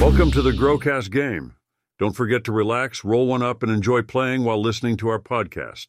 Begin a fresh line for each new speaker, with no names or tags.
Welcome to the Growcast game. Don't forget to relax, roll one up, and enjoy playing while listening to our podcast.